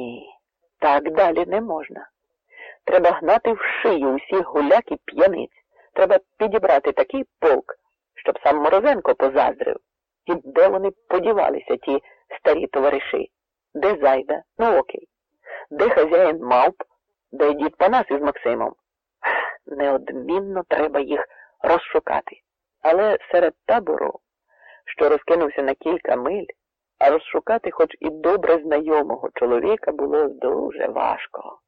Ні, так далі не можна. Треба гнати в шию усіх гуляк і п'яниць. Треба підібрати такий полк, щоб сам Морозенко позаздрив. І де вони подівалися, ті старі товариші? Де Зайда? Ну окей. Де хазяїн мавп, де дід Панас із Максимом? Неодмінно треба їх розшукати. Але серед табору, що розкинувся на кілька миль, а розшукати хоч і добре знайомого чоловіка було дуже важко.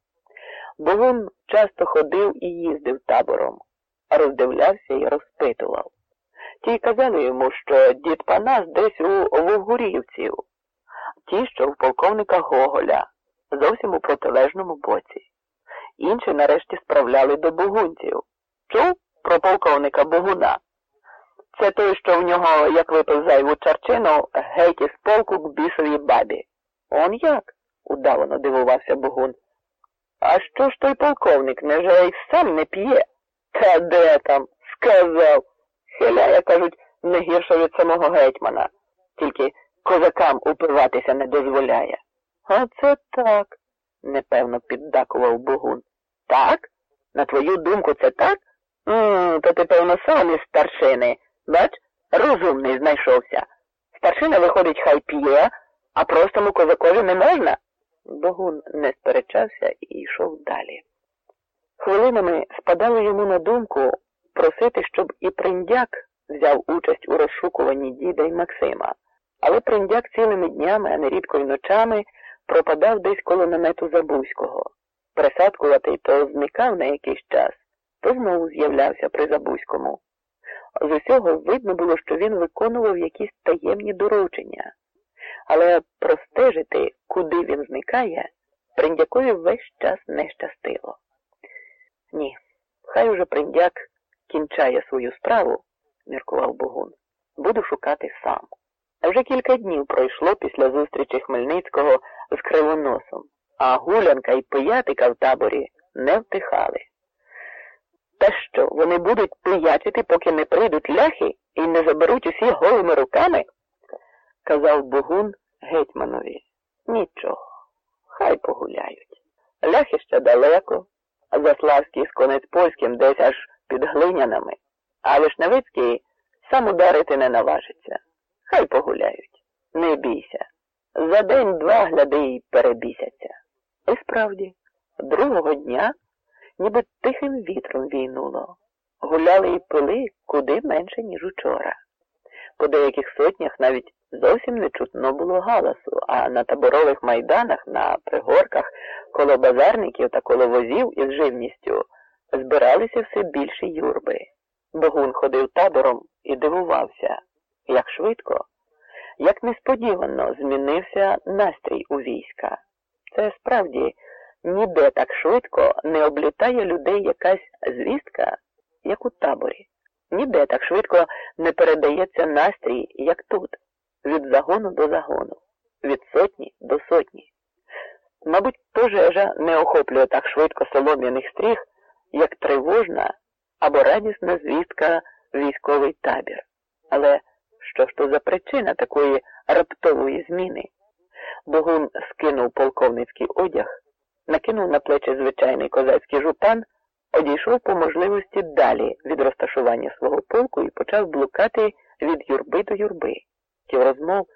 Богун часто ходив і їздив табором, роздивлявся і розпитував. Ті казали йому, що дід Панас десь у Вовгурівців, ті, що в полковника Гоголя, зовсім у протилежному боці. Інші нарешті справляли до богунців. Чув про полковника Богуна? Це той, що в нього, як випив зайву чарчину, геть із полку к бісовій бабі. Он як? удавано дивувався Богун. А що ж той полковник, невже й сам не п'є? Та де там? Сказав. Хиляє, кажуть, не гірше від самого гетьмана, тільки козакам упиватися не дозволяє. А це так, непевно піддакував Богун. Так? На твою думку, це так? М, То ти, певно, сам із старшини. Бач, розумний знайшовся. Старшина, виходить, хай п'є, а простому козакові не можна. Богун не сперечався і йшов далі. Хвилинами спадало йому на думку просити, щоб і приндяк взяв участь у розшукуванні діда й Максима, але приндяк цілими днями, а нерідко й ночами, пропадав десь коло намету Забузького. Присадкуватий то зникав на якийсь час, то знову з'являвся при Забузькому. З усього видно було, що він виконував якісь таємні доручення, але простежити, куди він зникає, приндякові весь час не щастило. Ні, хай уже приндяк кінчає свою справу, міркував Богун. Буду шукати сам. А вже кілька днів пройшло після зустрічі Хмельницького з кривоносом, а гулянка і пиятика в таборі не втихали. Та що, вони будуть пиячити, поки не прийдуть ляхи і не заберуть усі голими руками? казав Богун гетьманові. Нічого, хай погуляють. Ляхи ще далеко, а Заславський з конець польським десь аж під глинянами, а Вишневицький сам ударити не наважиться. Хай погуляють. Не бійся. За день-два гляди й перебісяться. І справді, другого дня ніби тихим вітром війнуло. Гуляли і пили куди менше, ніж учора. По деяких сотнях навіть зовсім не чутно було галасу, а на таборових майданах, на пригорках, коло базарників та коло возів із живністю збиралися все більші юрби. Богун ходив табором і дивувався, як швидко, як несподівано змінився настрій у війська. Це справді ніде так швидко не облітає людей якась звістка, як у таборі. Ніде так швидко не передається настрій, як тут, від загону до загону, від сотні до сотні. Мабуть, пожежа не охоплює так швидко солом'яних стріх, як тривожна або радісна звістка військовий табір. Але що ж то за причина такої раптової зміни? Богун скинув полковницький одяг, накинув на плечі звичайний козацький жупан, одійшов по можливості далі від розташування свого полку і почав блукати від юрби до юрби. Ті розмов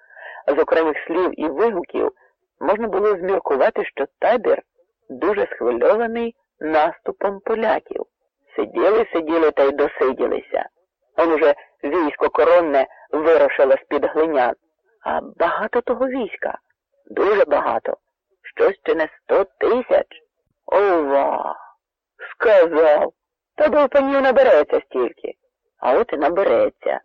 з окремих слів і вигуків можна було зміркувати, що табір дуже схвильований наступом поляків. Сиділи, сиділи та й досиділися. Он уже військо коронне вирушило з-під глинян. А багато того війська, дуже багато. Щось чи не сто тисяч. Ова! Сказав. Та до панів набереться стільки. А от і набереться.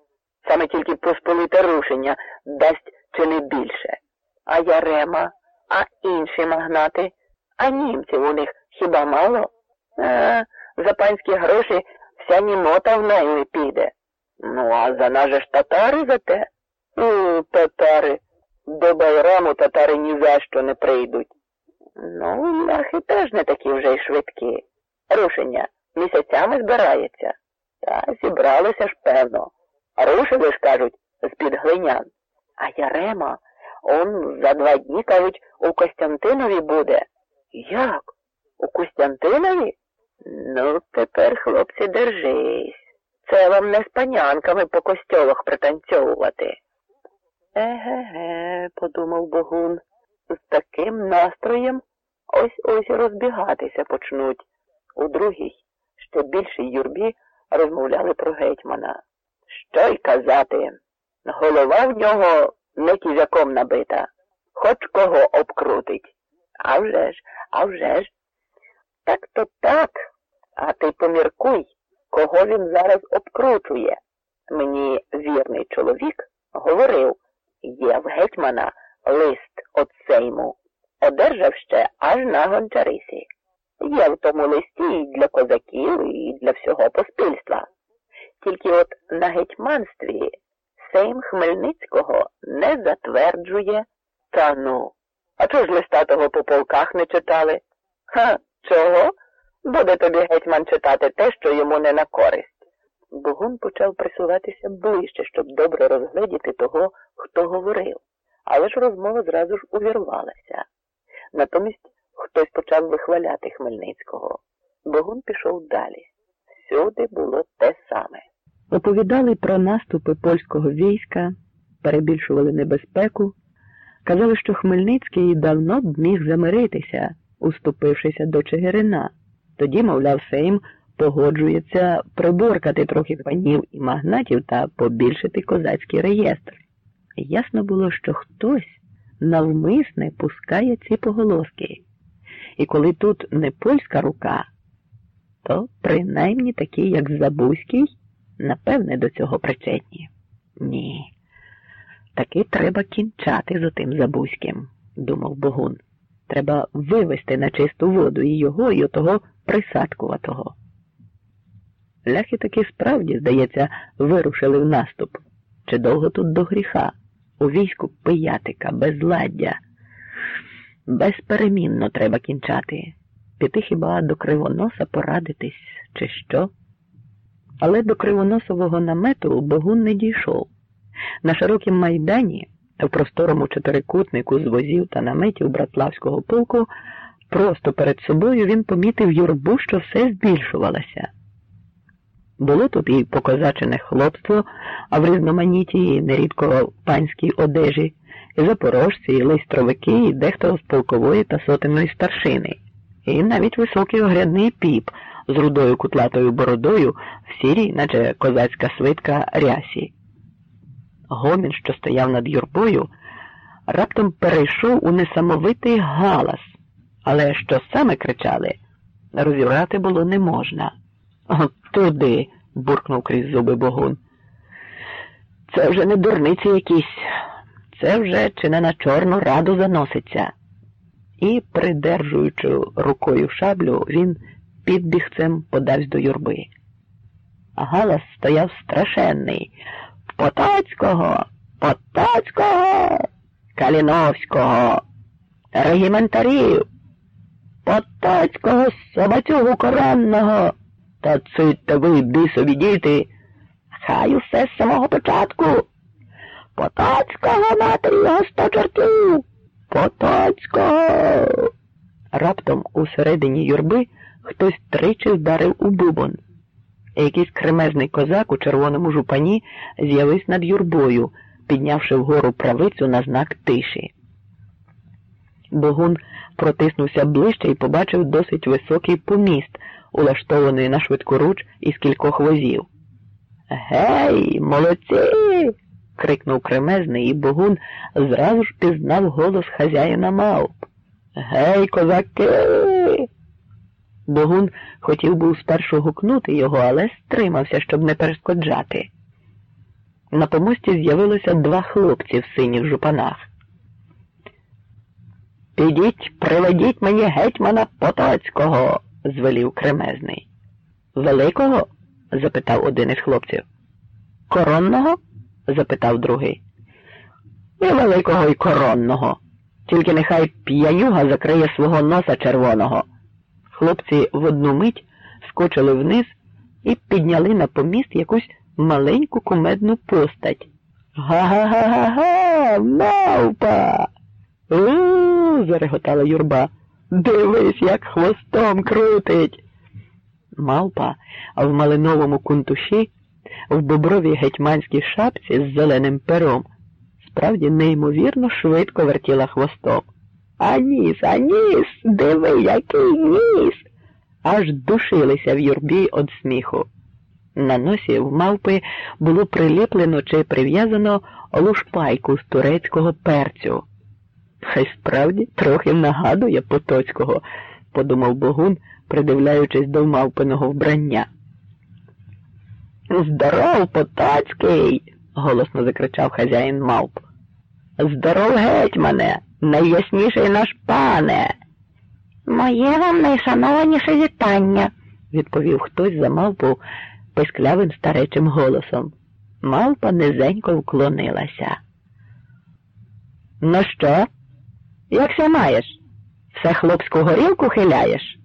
Саме тільки посполите рушення дасть чи не більше. А Ярема, а інші магнати, а німців у них хіба мало? А, за панські гроші вся німота в неї піде. Ну, а за нас же ж татари за те? У, татари. До байраму татари ні за що не прийдуть. Ну, ляхи теж не такі вже й швидкі. Рушення місяцями збирається. Та зібралися ж, певно. Рушили ж, кажуть, з-під глинян. А Ярема Он за два дні, кажуть, у Костянтинові буде. Як? У Костянтинові? Ну, тепер, хлопці, держись. Це вам не з панянками по костьолах пританцьовувати. Еге-ге, подумав Богун, з таким настроєм ось ось розбігатися почнуть. У другій, ще більшій юрбі, розмовляли про гетьмана. Що й казати? Голова в нього не кізяком набита, хоч кого обкрутить. А вже ж, а вже ж. Так то так, а ти поміркуй, кого він зараз обкручує. Мені вірний чоловік говорив, є в гетьмана лист от сейму. Одержав ще аж на гончарисі. Є в тому листі і для козаків, і для всього поспільства. Тільки от на гетьманстві Сейм Хмельницького не затверджує та ну. А чого ж листа того по полках не читали? Ха, чого? Буде тобі гетьман читати те, що йому не на користь. Богун почав присуватися ближче, щоб добре розгледіти того, хто говорив, але ж розмова зразу ж увірвалася. Натомість хтось почав вихваляти Хмельницького. Богун пішов далі. Всюди було те саме. Оповідали про наступи польського війська, перебільшували небезпеку, казали, що Хмельницький давно б міг замиритися, уступившися до Чигирина. Тоді, мовляв, Сейм погоджується приборкати трохи панів і магнатів та побільшити козацький реєстр. Ясно було, що хтось навмисне пускає ці поголоски. І коли тут не польська рука, то принаймні такі, як Забузький, напевне, до цього причетні. Ні. Таки треба кінчати з отим Забузьким, думав Богун. Треба вивести на чисту воду і його, і отого присадкуватого. Ляхи таки справді, здається, вирушили в наступ. Чи довго тут до гріха? У війську пиятика, безладдя. Безперемінно треба кінчати. Піти хіба до кривоноса порадитись, чи що? Але до кривоносового намету Богун не дійшов. На широкім майдані, в просторому чотирикутнику з возів та наметів Братлавського полку, просто перед собою він помітив юрбу, що все збільшувалася. Було тут і покозачене хлопство, а в різноманіті і нерідко панській одежі, і запорожці, і лейстровики, і дехто з полкової та сотенної старшини, і навіть високий огрядний піп з рудою кутлатою бородою в сірій, наче козацька свитка рясі. Гомін, що стояв над юрбою, раптом перейшов у несамовитий галас, але що саме кричали, розібрати було не можна. Туди, буркнув крізь зуби Богун. Це вже не дурниці якісь, це вже чи не на Чорну раду заноситься. І, придержуючи рукою шаблю, він підбігцем подався до юрби. А галас стояв страшенний. Потоцького, Потоцького, Каліновського, регіментарів, Потоцького, собацюгу коронного. Та цитьте ви, бісові діти, хай усе з самого початку. Потоцького матері його сто чортів. Потоцького. Раптом у середині юрби хтось тричі вдарив у бубон. Якийсь кремезний козак у червоному жупані з'явився над юрбою, піднявши вгору правицю на знак тиші. Богун протиснувся ближче і побачив досить високий поміст, улаштований на швидкоруч із кількох возів. Гей, молодці. крикнув кремезний, і Богун зразу ж пізнав голос хазяїна мавп. Гей, козаки. Богун хотів був спершу гукнути його, але стримався, щоб не перешкоджати. На помості з'явилося два хлопці в синіх жупанах. Підіть, приведіть мені гетьмана Потоцького, звелів кремезний. Великого? запитав один із хлопців. Коронного? запитав другий. І великого, і коронного. Тільки нехай п'янюга закриє свого носа червоного. Хлопці в одну мить скочили вниз і підняли на поміст якусь маленьку кумедну постать. Га-га-га-га-га! мавпа. У, зареготала юрба. Дивись, як хвостом крутить. Мавпа в малиновому кунтуші, в бобровій гетьманській шапці з зеленим пером, справді неймовірно швидко вертіла хвостом. А ніс, а ніс, диви, який ніс. Аж душилися в юрбі від сміху. На носі в мавпи було приліплено чи прив'язано лушпайку з турецького перцю. Хай справді трохи нагадує Потоцького, подумав Богун, придивляючись до мавпиного вбрання. Здоров, Потоцький. голосно закричав хазяїн мавп. Здоров гетьмане, найясніший наш пане. Моє вам найшанованіше вітання, відповів хтось за мавпу писклявим старечим голосом. Мавпа низенько вклонилася. Ну що? Як ся маєш? Все хлопську горілку хиляєш?